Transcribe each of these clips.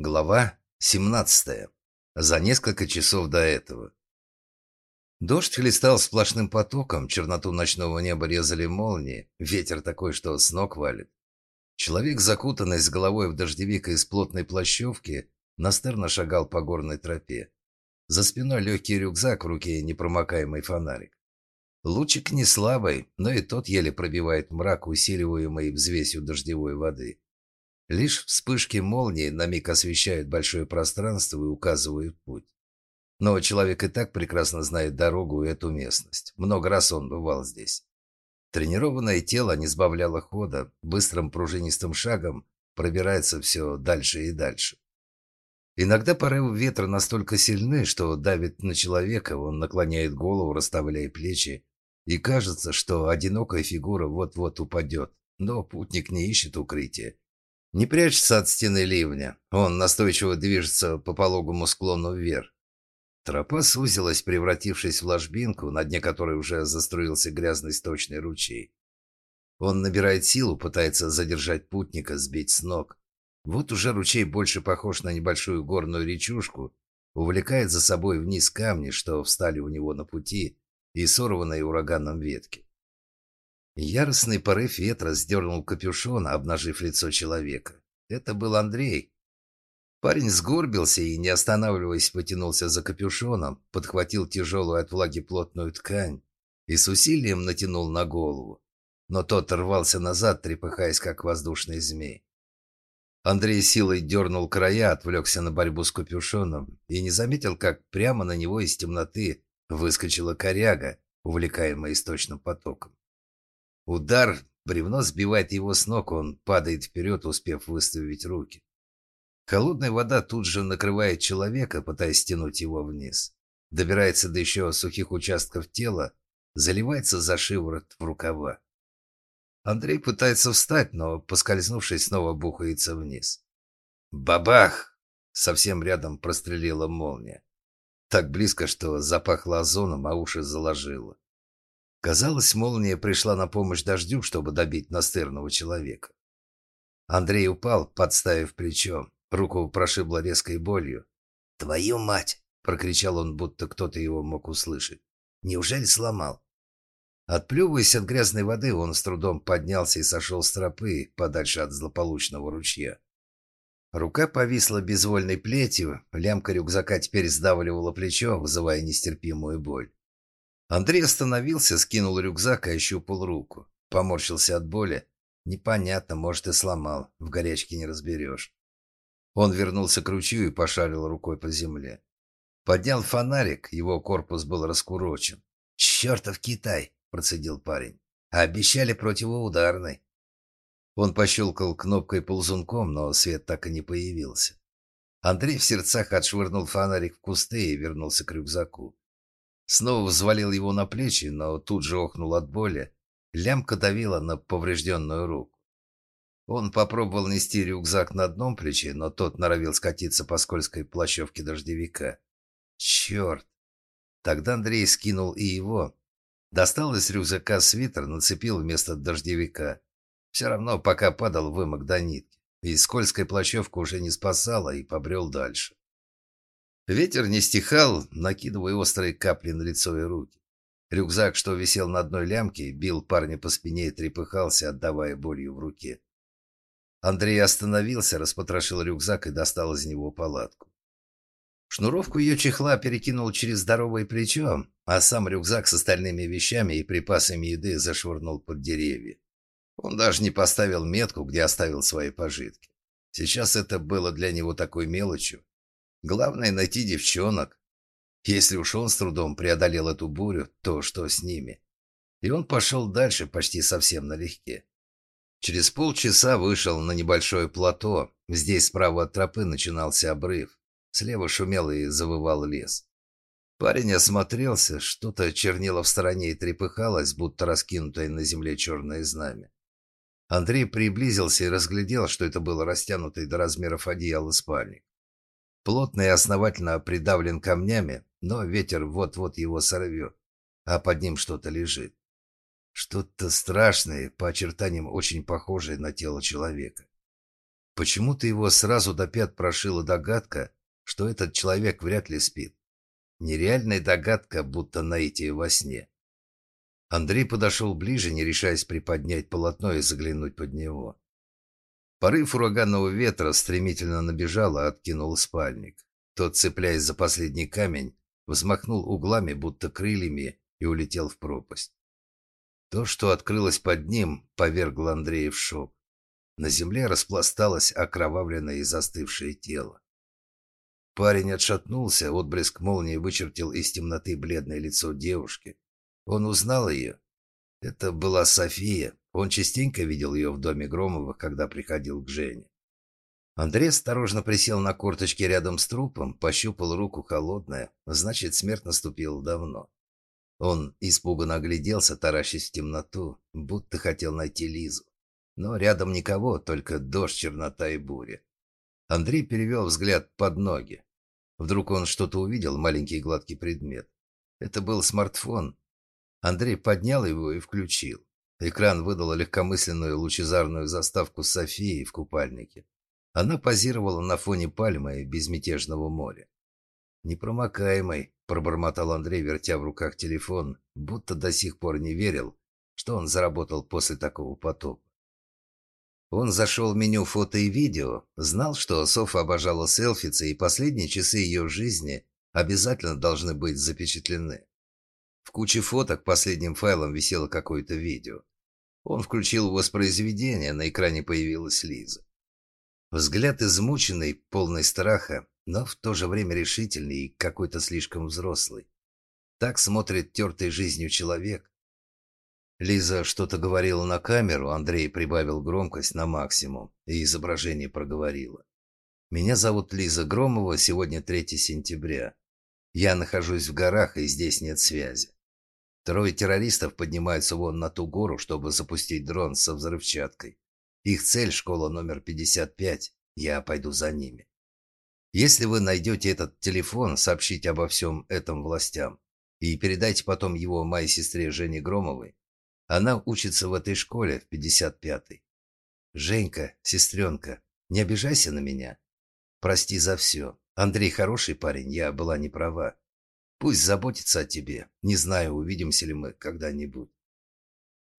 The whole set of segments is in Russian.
Глава 17. За несколько часов до этого. Дождь хлестал сплошным потоком, черноту ночного неба резали молнии, ветер такой, что с ног валит. Человек, закутанный с головой в дождевик из плотной плащевки, настырно шагал по горной тропе. За спиной легкий рюкзак, в руке непромокаемый фонарик. Лучик не слабый, но и тот еле пробивает мрак, усиливаемый взвесью дождевой воды. Лишь вспышки молнии на миг освещают большое пространство и указывают путь. Но человек и так прекрасно знает дорогу и эту местность. Много раз он бывал здесь. Тренированное тело не сбавляло хода, быстрым пружинистым шагом пробирается все дальше и дальше. Иногда порывы ветра настолько сильны, что давит на человека, он наклоняет голову, расставляя плечи, и кажется, что одинокая фигура вот-вот упадет, но путник не ищет укрытия не прячется от стены ливня. Он настойчиво движется по пологому склону вверх. Тропа сузилась, превратившись в ложбинку, на дне которой уже заструился грязный сточный ручей. Он набирает силу, пытается задержать путника, сбить с ног. Вот уже ручей больше похож на небольшую горную речушку, увлекает за собой вниз камни, что встали у него на пути, и сорванные ураганом ветки. Яростный порыв ветра сдернул капюшон, обнажив лицо человека. Это был Андрей. Парень сгорбился и, не останавливаясь, потянулся за капюшоном, подхватил тяжелую от влаги плотную ткань и с усилием натянул на голову. Но тот рвался назад, трепыхаясь, как воздушный змей. Андрей силой дернул края, отвлекся на борьбу с капюшоном и не заметил, как прямо на него из темноты выскочила коряга, увлекаемая источным потоком. Удар, бревно сбивает его с ног, он падает вперед, успев выставить руки. Холодная вода тут же накрывает человека, пытаясь стянуть его вниз. Добирается до еще сухих участков тела, заливается за шиворот в рукава. Андрей пытается встать, но, поскользнувшись, снова бухается вниз. Бабах! Совсем рядом прострелила молния. Так близко, что запахло озоном, а уши заложило. Казалось, молния пришла на помощь дождю, чтобы добить настырного человека. Андрей упал, подставив плечо. Руку прошибло резкой болью. «Твою мать!» — прокричал он, будто кто-то его мог услышать. «Неужели сломал?» Отплевываясь от грязной воды, он с трудом поднялся и сошел с тропы, подальше от злополучного ручья. Рука повисла безвольной плетью, лямка рюкзака теперь сдавливала плечо, вызывая нестерпимую боль. Андрей остановился, скинул рюкзак и ощупал руку. Поморщился от боли. Непонятно, может, и сломал. В горячке не разберешь. Он вернулся к ручью и пошарил рукой по земле. Поднял фонарик, его корпус был раскурочен. «Чертов Китай!» – процедил парень. «А обещали противоударный». Он пощелкал кнопкой ползунком, но свет так и не появился. Андрей в сердцах отшвырнул фонарик в кусты и вернулся к рюкзаку. Снова взвалил его на плечи, но тут же охнул от боли. Лямка давила на поврежденную руку. Он попробовал нести рюкзак на одном плече, но тот норовил скатиться по скользкой плащевке дождевика. Черт! Тогда Андрей скинул и его. Достал из рюкзака свитер, нацепил вместо дождевика. Все равно, пока падал, вымок до нитки. И скользкая плащевка уже не спасала, и побрел дальше. Ветер не стихал, накидывая острые капли на лицо и руки. Рюкзак, что висел на одной лямке, бил парня по спине и трепыхался, отдавая болью в руке. Андрей остановился, распотрошил рюкзак и достал из него палатку. Шнуровку ее чехла перекинул через здоровое плечо, а сам рюкзак с остальными вещами и припасами еды зашвырнул под деревья. Он даже не поставил метку, где оставил свои пожитки. Сейчас это было для него такой мелочью, Главное найти девчонок. Если уж он с трудом преодолел эту бурю, то что с ними? И он пошел дальше почти совсем налегке. Через полчаса вышел на небольшое плато. Здесь справа от тропы начинался обрыв. Слева шумел и завывал лес. Парень осмотрелся, что-то чернело в стороне и трепыхалось, будто раскинутое на земле черное знамя. Андрей приблизился и разглядел, что это было растянутый до размеров одеяла спальник. Плотно и основательно придавлен камнями, но ветер вот-вот его сорвет, а под ним что-то лежит. Что-то страшное, по очертаниям очень похожее на тело человека. Почему-то его сразу до пят прошила догадка, что этот человек вряд ли спит. Нереальная догадка, будто наитие во сне. Андрей подошел ближе, не решаясь приподнять полотно и заглянуть под него. Порыв ураганного ветра стремительно набежал и откинул спальник. Тот, цепляясь за последний камень, взмахнул углами, будто крыльями, и улетел в пропасть. То, что открылось под ним, повергло Андрея в шок. На земле распласталось окровавленное и застывшее тело. Парень отшатнулся, отблеск молнии вычертил из темноты бледное лицо девушки. Он узнал ее. Это была София. Он частенько видел ее в доме Громовых, когда приходил к Жене. Андрей осторожно присел на корточки рядом с трупом, пощупал руку холодная, значит, смерть наступила давно. Он испуганно огляделся, таращась в темноту, будто хотел найти Лизу. Но рядом никого, только дождь, чернота и буря. Андрей перевел взгляд под ноги. Вдруг он что-то увидел, маленький гладкий предмет. Это был смартфон. Андрей поднял его и включил. Экран выдал легкомысленную лучезарную заставку Софии в купальнике. Она позировала на фоне пальмы и безмятежного моря. «Непромокаемый», — пробормотал Андрей, вертя в руках телефон, будто до сих пор не верил, что он заработал после такого потопа. Он зашел в меню фото и видео, знал, что Софа обожала селфицы, и последние часы ее жизни обязательно должны быть запечатлены. В куче фоток последним файлом висело какое-то видео. Он включил воспроизведение, на экране появилась Лиза. Взгляд измученный, полный страха, но в то же время решительный и какой-то слишком взрослый. Так смотрит тертый жизнью человек, Лиза что-то говорила на камеру, Андрей прибавил громкость на максимум, и изображение проговорило. «Меня зовут Лиза Громова, сегодня 3 сентября. Я нахожусь в горах, и здесь нет связи. Трое террористов поднимаются вон на ту гору, чтобы запустить дрон со взрывчаткой. Их цель – школа номер 55. Я пойду за ними. Если вы найдете этот телефон, сообщите обо всем этом властям и передайте потом его моей сестре Жене Громовой. Она учится в этой школе в 55-й. Женька, сестренка, не обижайся на меня. Прости за все. Андрей хороший парень, я была не права. Пусть заботится о тебе. Не знаю, увидимся ли мы когда-нибудь.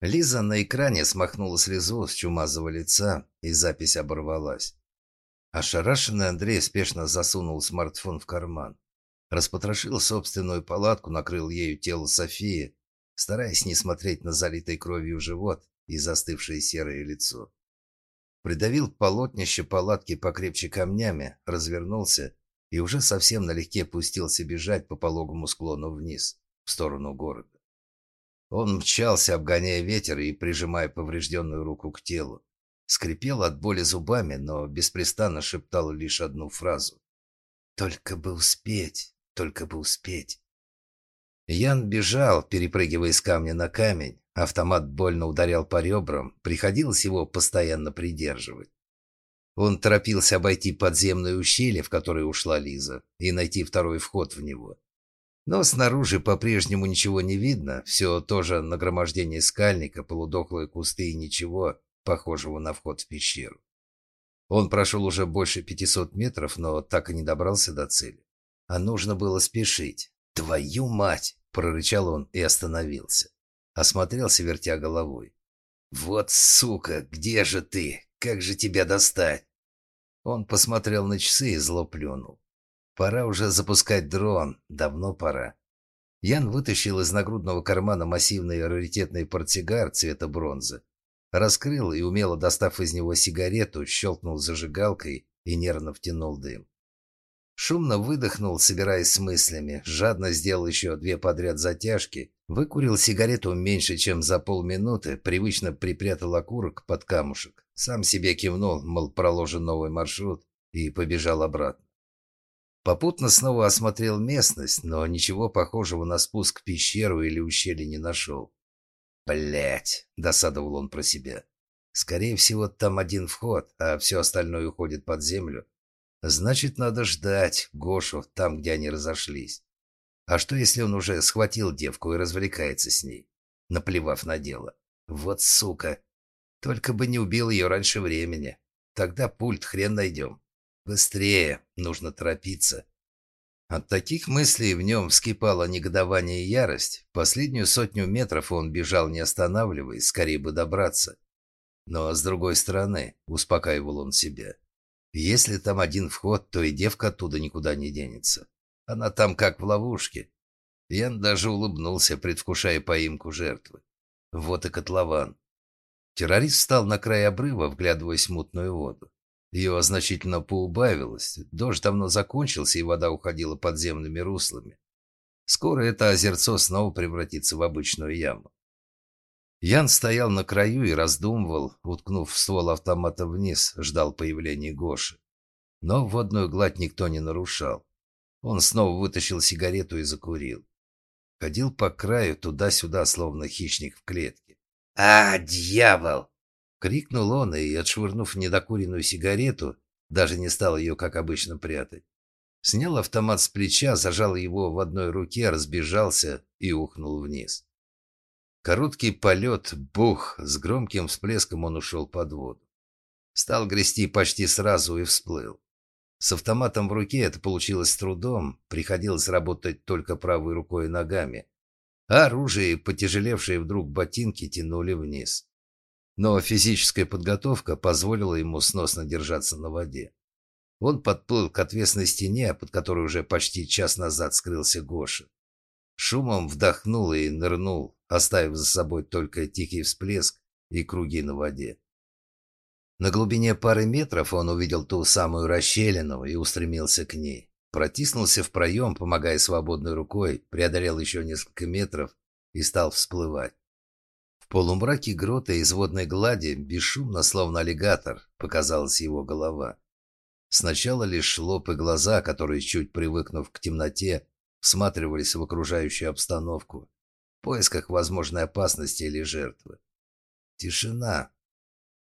Лиза на экране смахнула слезу с чумазого лица, и запись оборвалась. Ошарашенный Андрей спешно засунул смартфон в карман. Распотрошил собственную палатку, накрыл ею тело Софии стараясь не смотреть на залитый кровью живот и застывшее серое лицо. Придавил полотнище палатки покрепче камнями, развернулся и уже совсем налегке пустился бежать по пологому склону вниз, в сторону города. Он мчался, обгоняя ветер и прижимая поврежденную руку к телу. Скрипел от боли зубами, но беспрестанно шептал лишь одну фразу. «Только бы успеть, только бы успеть». Ян бежал, перепрыгивая с камня на камень. Автомат больно ударял по ребрам, приходилось его постоянно придерживать. Он торопился обойти подземное ущелье, в которое ушла Лиза, и найти второй вход в него. Но снаружи по-прежнему ничего не видно, все тоже нагромождение скальника, полудохлые кусты и ничего похожего на вход в пещеру. Он прошел уже больше 500 метров, но так и не добрался до цели. А нужно было спешить. Твою мать! Прорычал он и остановился. Осмотрелся, вертя головой. «Вот сука, где же ты? Как же тебя достать?» Он посмотрел на часы и зло плюнул. «Пора уже запускать дрон. Давно пора». Ян вытащил из нагрудного кармана массивный раритетный портсигар цвета бронзы. Раскрыл и, умело достав из него сигарету, щелкнул зажигалкой и нервно втянул дым. Шумно выдохнул, собираясь с мыслями, жадно сделал еще две подряд затяжки, выкурил сигарету меньше, чем за полминуты, привычно припрятал окурок под камушек, сам себе кивнул, мол, проложен новый маршрут, и побежал обратно. Попутно снова осмотрел местность, но ничего похожего на спуск в пещеру или ущелье не нашел. Блять, досадовал он про себя. Скорее всего, там один вход, а все остальное уходит под землю. Значит, надо ждать Гошу там, где они разошлись. А что, если он уже схватил девку и развлекается с ней, наплевав на дело? Вот сука! Только бы не убил ее раньше времени. тогда пульт хрен найдем. Быстрее, нужно торопиться. От таких мыслей в нем вскипало негодование и ярость. Последнюю сотню метров он бежал, не останавливаясь, скорее бы добраться. Но, с другой стороны, успокаивал он себя. Если там один вход, то и девка оттуда никуда не денется. Она там как в ловушке. Ян даже улыбнулся, предвкушая поимку жертвы. Вот и котлован. Террорист встал на край обрыва, вглядываясь в мутную воду. Ее значительно поубавилось. Дождь давно закончился, и вода уходила подземными руслами. Скоро это озерцо снова превратится в обычную яму. Ян стоял на краю и раздумывал, уткнув ствол автомата вниз, ждал появления Гоши. Но водную гладь никто не нарушал. Он снова вытащил сигарету и закурил. Ходил по краю туда-сюда, словно хищник в клетке. «А, дьявол!» — крикнул он и, отшвырнув недокуренную сигарету, даже не стал ее, как обычно, прятать. Снял автомат с плеча, зажал его в одной руке, разбежался и ухнул вниз. Короткий полет, бух, с громким всплеском он ушел под воду. Стал грести почти сразу и всплыл. С автоматом в руке это получилось с трудом, приходилось работать только правой рукой и ногами. Оружие, потяжелевшие вдруг ботинки, тянули вниз. Но физическая подготовка позволила ему сносно держаться на воде. Он подплыл к отвесной стене, под которой уже почти час назад скрылся Гоша. Шумом вдохнул и нырнул, оставив за собой только тихий всплеск и круги на воде. На глубине пары метров он увидел ту самую расщелину и устремился к ней. Протиснулся в проем, помогая свободной рукой, преодолел еще несколько метров и стал всплывать. В полумраке грота из водной глади, бесшумно, словно аллигатор, показалась его голова. Сначала лишь лоб и глаза, которые, чуть привыкнув к темноте, всматривались в окружающую обстановку, в поисках возможной опасности или жертвы. Тишина.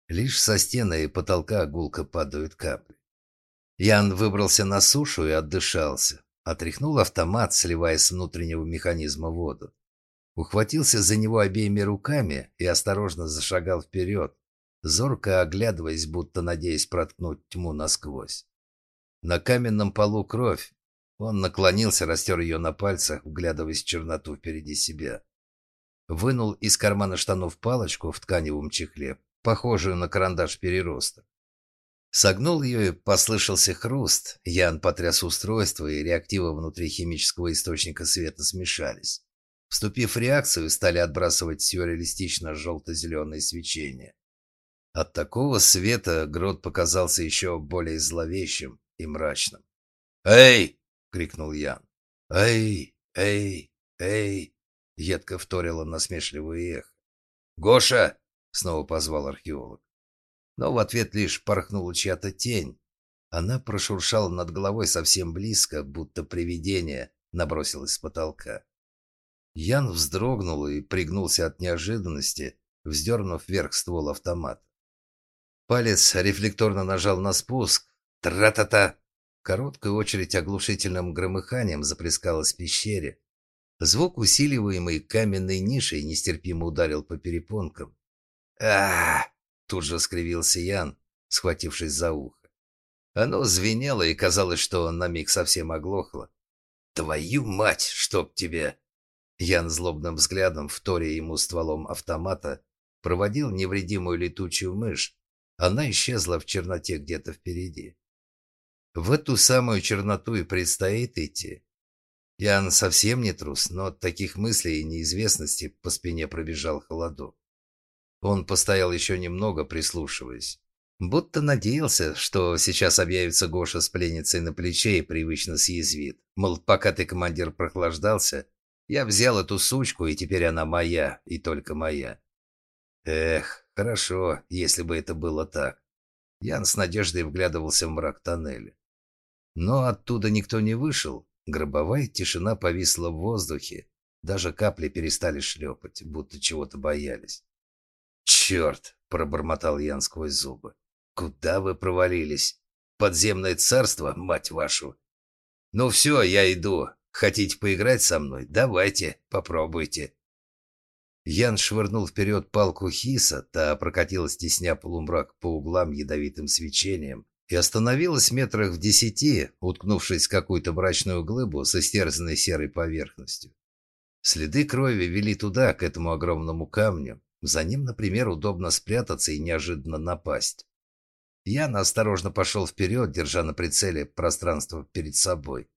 Лишь со стены и потолка гулко падают капли. Ян выбрался на сушу и отдышался. Отряхнул автомат, сливая с внутреннего механизма воду. Ухватился за него обеими руками и осторожно зашагал вперед, зорко оглядываясь, будто надеясь проткнуть тьму насквозь. На каменном полу кровь, он наклонился, растер ее на пальцах, вглядываясь в черноту впереди себя. Вынул из кармана штанов палочку в тканевом чехле, похожую на карандаш перероста. Согнул ее, и послышался хруст. Ян потряс устройство, и реактивы внутри химического источника света смешались. Вступив в реакцию, стали отбрасывать сюрреалистично желто-зеленое свечение. От такого света грот показался еще более зловещим и мрачным. «Эй!» — крикнул Ян. «Эй! Эй! Эй!» — едко вторило насмешливое эхо. «Гоша!» — снова позвал археолог. Но в ответ лишь порхнула чья-то тень. Она прошуршала над головой совсем близко, будто привидение набросилось с потолка. Ян вздрогнул и пригнулся от неожиданности, вздернув вверх ствол автомата. Палец рефлекторно нажал на спуск. Тра-та-та! Короткая очередь оглушительным громыханием заплескалась в пещере. Звук, усиливаемый каменной нишей, нестерпимо ударил по перепонкам. а Тут же скривился Ян, схватившись за ухо. Оно звенело, и казалось, что на миг совсем оглохло. «Твою мать, чтоб тебе!» Ян злобным взглядом, вторя ему стволом автомата, проводил невредимую летучую мышь. Она исчезла в черноте где-то впереди. В эту самую черноту и предстоит идти. Ян совсем не трус, но от таких мыслей и неизвестности по спине пробежал холодок. Он постоял еще немного, прислушиваясь. Будто надеялся, что сейчас объявится Гоша с пленницей на плече и привычно съязвит. Мол, пока ты, командир, прохлаждался, я взял эту сучку, и теперь она моя, и только моя. Эх, хорошо, если бы это было так. Ян с надеждой вглядывался в мрак тоннеля. Но оттуда никто не вышел. Гробовая тишина повисла в воздухе. Даже капли перестали шлепать, будто чего-то боялись. «Черт!» — пробормотал Ян сквозь зубы. «Куда вы провалились? Подземное царство, мать вашу!» «Ну все, я иду. Хотите поиграть со мной? Давайте, попробуйте». Ян швырнул вперед палку Хиса, та прокатилась, тесня полумрак по углам ядовитым свечением, и остановилась метрах в десяти, уткнувшись в какую-то брачную глыбу со стерзанной серой поверхностью. Следы крови вели туда, к этому огромному камню. За ним, например, удобно спрятаться и неожиданно напасть. Ян осторожно пошел вперед, держа на прицеле пространство перед собой.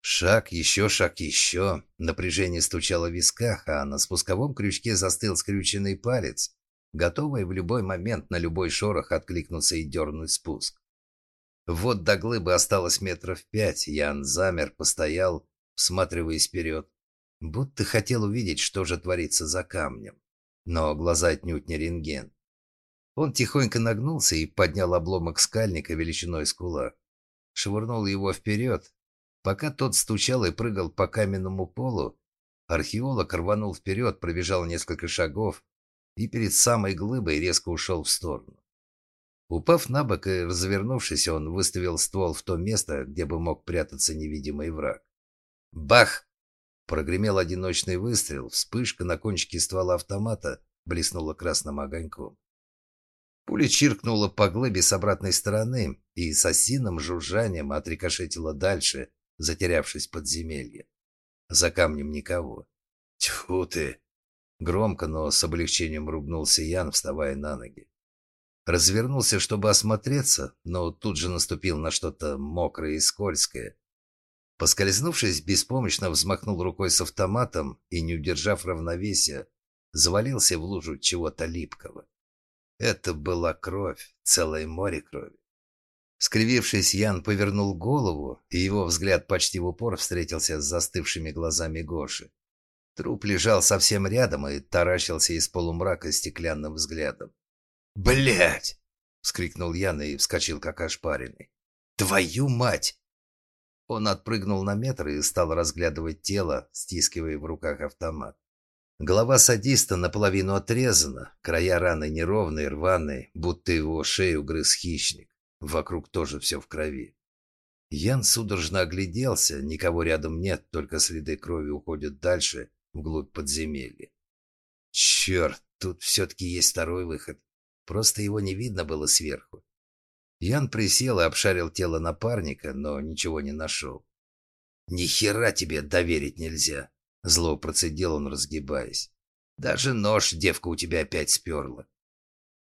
Шаг, еще шаг, еще. Напряжение стучало в висках, а на спусковом крючке застыл скрюченный палец, готовый в любой момент на любой шорох откликнуться и дернуть спуск. Вот до глыбы осталось метров пять. Ян замер, постоял, всматриваясь вперед. Будто хотел увидеть, что же творится за камнем. Но глаза отнюдь не рентген. Он тихонько нагнулся и поднял обломок скальника величиной с кулак. Швырнул его вперед, Пока тот стучал и прыгал по каменному полу, археолог рванул вперед, пробежал несколько шагов и перед самой глыбой резко ушел в сторону. Упав на бок и развернувшись, он выставил ствол в то место, где бы мог прятаться невидимый враг. Бах! Прогремел одиночный выстрел, вспышка на кончике ствола автомата блеснула красным огоньком. Пуля чиркнула по глыбе с обратной стороны и с осиным жужжанием отрикошетила дальше, затерявшись в подземелье. За камнем никого. Тьфу ты! Громко, но с облегчением ругнулся Ян, вставая на ноги. Развернулся, чтобы осмотреться, но тут же наступил на что-то мокрое и скользкое. Поскользнувшись, беспомощно взмахнул рукой с автоматом и, не удержав равновесия, завалился в лужу чего-то липкого. Это была кровь, целое море крови. Скривившись, Ян повернул голову, и его взгляд почти в упор встретился с застывшими глазами Гоши. Труп лежал совсем рядом и таращился из полумрака стеклянным взглядом. «Блядь!» — вскрикнул Ян и вскочил, как ошпаренный. «Твою мать!» Он отпрыгнул на метр и стал разглядывать тело, стискивая в руках автомат. Голова садиста наполовину отрезана, края раны неровные, рваные, будто его шею грыз хищник. Вокруг тоже все в крови. Ян судорожно огляделся, никого рядом нет, только следы крови уходят дальше, вглубь подземелья. Черт, тут все-таки есть второй выход. Просто его не видно было сверху. Ян присел и обшарил тело напарника, но ничего не нашел. «Ни хера тебе доверить нельзя!» Зло процедил он, разгибаясь. «Даже нож девка у тебя опять сперла.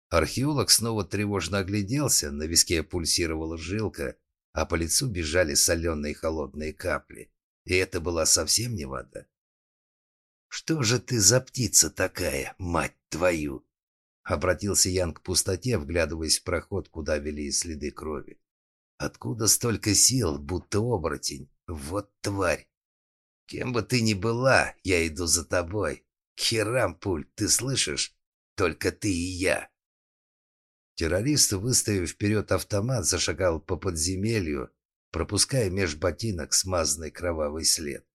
Археолог снова тревожно огляделся, на виске пульсировала жилка, а по лицу бежали соленые холодные капли. И это была совсем не вода. «Что же ты за птица такая, мать твою?» Обратился Ян к пустоте, вглядываясь в проход, куда вели следы крови. «Откуда столько сил, будто оборотень? Вот тварь! Кем бы ты ни была, я иду за тобой. К херам, пуль, ты слышишь? Только ты и я!» Террорист, выставив вперед автомат, зашагал по подземелью, пропуская меж ботинок смазанный кровавый след.